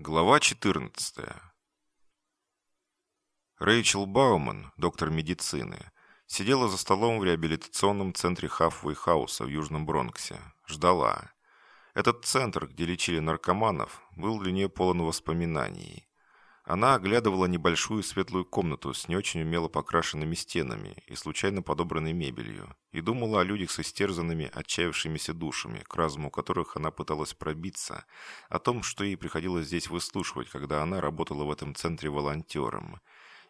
Глава 14. Рэйчел Бауман, доктор медицины, сидела за столом в реабилитационном центре Хафвей Хауса в Южном Бронксе. Ждала. Этот центр, где лечили наркоманов, был для нее полон воспоминаний. Она оглядывала небольшую светлую комнату с не очень умело покрашенными стенами и случайно подобранной мебелью, и думала о людях с истерзанными, отчаявшимися душами, к разуму которых она пыталась пробиться, о том, что ей приходилось здесь выслушивать, когда она работала в этом центре волонтером.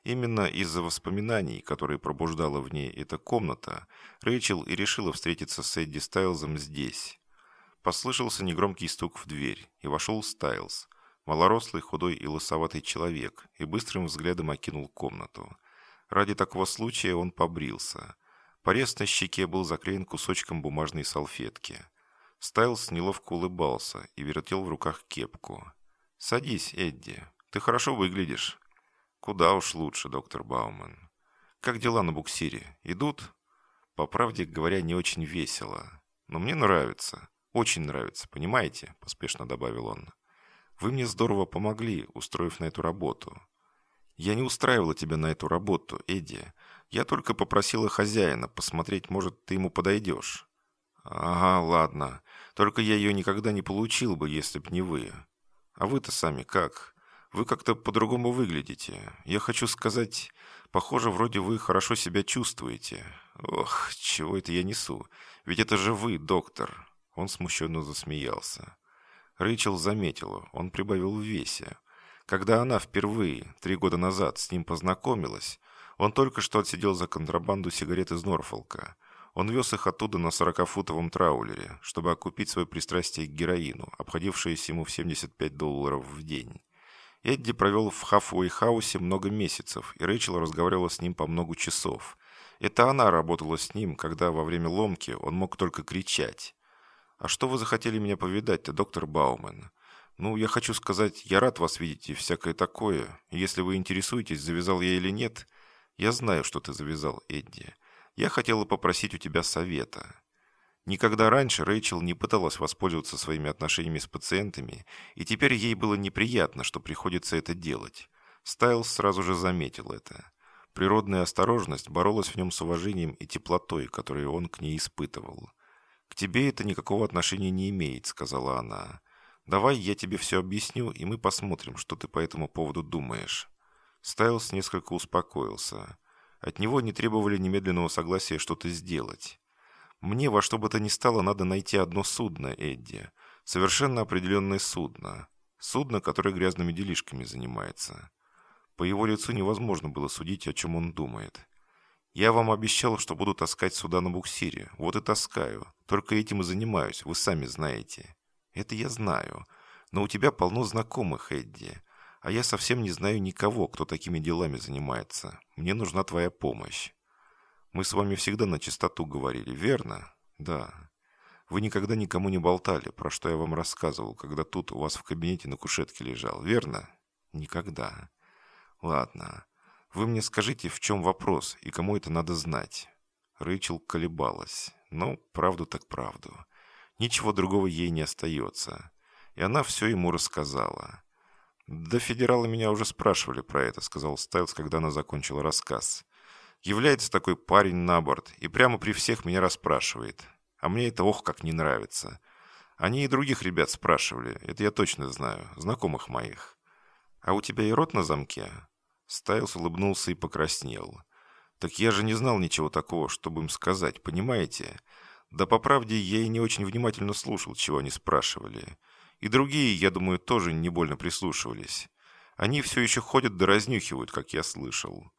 Именно из-за воспоминаний, которые пробуждала в ней эта комната, Рэйчел и решила встретиться с Эдди Стайлзом здесь. Послышался негромкий стук в дверь, и вошел Стайлз – Малорослый, худой и лысоватый человек и быстрым взглядом окинул комнату. Ради такого случая он побрился. Порез на щеке был заклеен кусочком бумажной салфетки. Стайлс неловко улыбался и вертел в руках кепку. «Садись, Эдди. Ты хорошо выглядишь». «Куда уж лучше, доктор Бауман». «Как дела на буксире? Идут?» «По правде говоря, не очень весело. Но мне нравится. Очень нравится, понимаете?» – поспешно добавил он. Вы мне здорово помогли, устроив на эту работу. Я не устраивала тебя на эту работу, Эдди. Я только попросила хозяина посмотреть, может, ты ему подойдешь. Ага, ладно. Только я ее никогда не получил бы, если б не вы. А вы-то сами как? Вы как-то по-другому выглядите. Я хочу сказать, похоже, вроде вы хорошо себя чувствуете. Ох, чего это я несу? Ведь это же вы, доктор. Он смущенно засмеялся. Рэйчел заметила, он прибавил в весе. Когда она впервые, три года назад, с ним познакомилась, он только что отсидел за контрабанду сигарет из Норфолка. Он вез их оттуда на сорокафутовом траулере, чтобы окупить свое пристрастие к героину, обходившееся ему в 75 долларов в день. Эдди провел в Хафуэй-хаусе много месяцев, и Рэйчел разговаривала с ним по много часов. Это она работала с ним, когда во время ломки он мог только кричать. «А что вы захотели меня повидать-то, доктор Баумен? Ну, я хочу сказать, я рад вас видеть и всякое такое. Если вы интересуетесь, завязал я или нет, я знаю, что ты завязал, Эдди. Я хотела попросить у тебя совета». Никогда раньше Рэйчел не пыталась воспользоваться своими отношениями с пациентами, и теперь ей было неприятно, что приходится это делать. Стайлс сразу же заметил это. Природная осторожность боролась в нем с уважением и теплотой, которые он к ней испытывал. «К тебе это никакого отношения не имеет», — сказала она. «Давай я тебе все объясню, и мы посмотрим, что ты по этому поводу думаешь». Стайлс несколько успокоился. От него не требовали немедленного согласия что-то сделать. «Мне во что бы то ни стало надо найти одно судно, Эдди. Совершенно определенное судно. Судно, которое грязными делишками занимается». По его лицу невозможно было судить, о чем он думает. Я вам обещал, что буду таскать сюда на буксире. Вот и таскаю. Только этим и занимаюсь, вы сами знаете. Это я знаю. Но у тебя полно знакомых, Эдди. А я совсем не знаю никого, кто такими делами занимается. Мне нужна твоя помощь. Мы с вами всегда на чистоту говорили, верно? Да. Вы никогда никому не болтали, про что я вам рассказывал, когда тут у вас в кабинете на кушетке лежал, верно? Никогда. Ладно. Вы мне скажите, в чем вопрос и кому это надо знать?» Рэйчел колебалась. Ну, правду так правду. Ничего другого ей не остается. И она все ему рассказала. «Да федералы меня уже спрашивали про это», — сказал Стайлс, когда она закончила рассказ. «Является такой парень на борт и прямо при всех меня расспрашивает. А мне это ох как не нравится. Они и других ребят спрашивали, это я точно знаю, знакомых моих. А у тебя и рот на замке?» Стайлс улыбнулся и покраснел. «Так я же не знал ничего такого, чтобы им сказать, понимаете? Да по правде я и не очень внимательно слушал, чего они спрашивали. И другие, я думаю, тоже не больно прислушивались. Они все еще ходят да разнюхивают, как я слышал».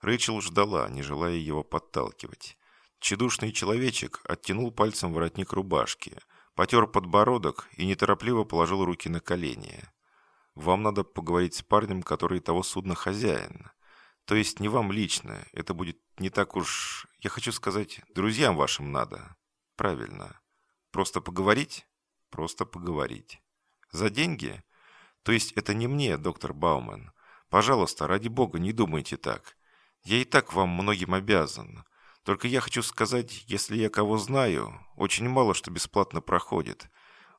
Рэйчел ждала, не желая его подталкивать. Чедушный человечек оттянул пальцем воротник рубашки, потер подбородок и неторопливо положил руки на колени. Вам надо поговорить с парнем, который того судна хозяин. То есть не вам лично. Это будет не так уж... Я хочу сказать, друзьям вашим надо. Правильно. Просто поговорить? Просто поговорить. За деньги? То есть это не мне, доктор Бауман. Пожалуйста, ради бога, не думайте так. Я и так вам многим обязан. Только я хочу сказать, если я кого знаю, очень мало что бесплатно проходит.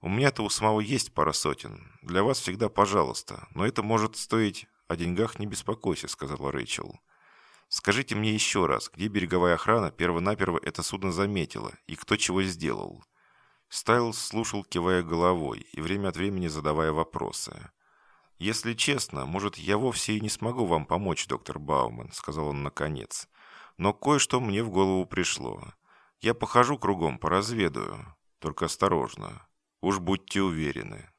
У меня-то у самого есть пара сотен. Для вас всегда пожалуйста. Но это может стоить... О деньгах не беспокойся», — сказала Рэйчел. «Скажите мне еще раз, где береговая охрана перво-наперво это судно заметила и кто чего сделал?» Стайлс слушал, кивая головой и время от времени задавая вопросы. «Если честно, может, я вовсе и не смогу вам помочь, доктор Бауман», — сказал он наконец. «Но кое-что мне в голову пришло. Я похожу кругом, поразведаю. Только осторожно. Уж будьте уверены,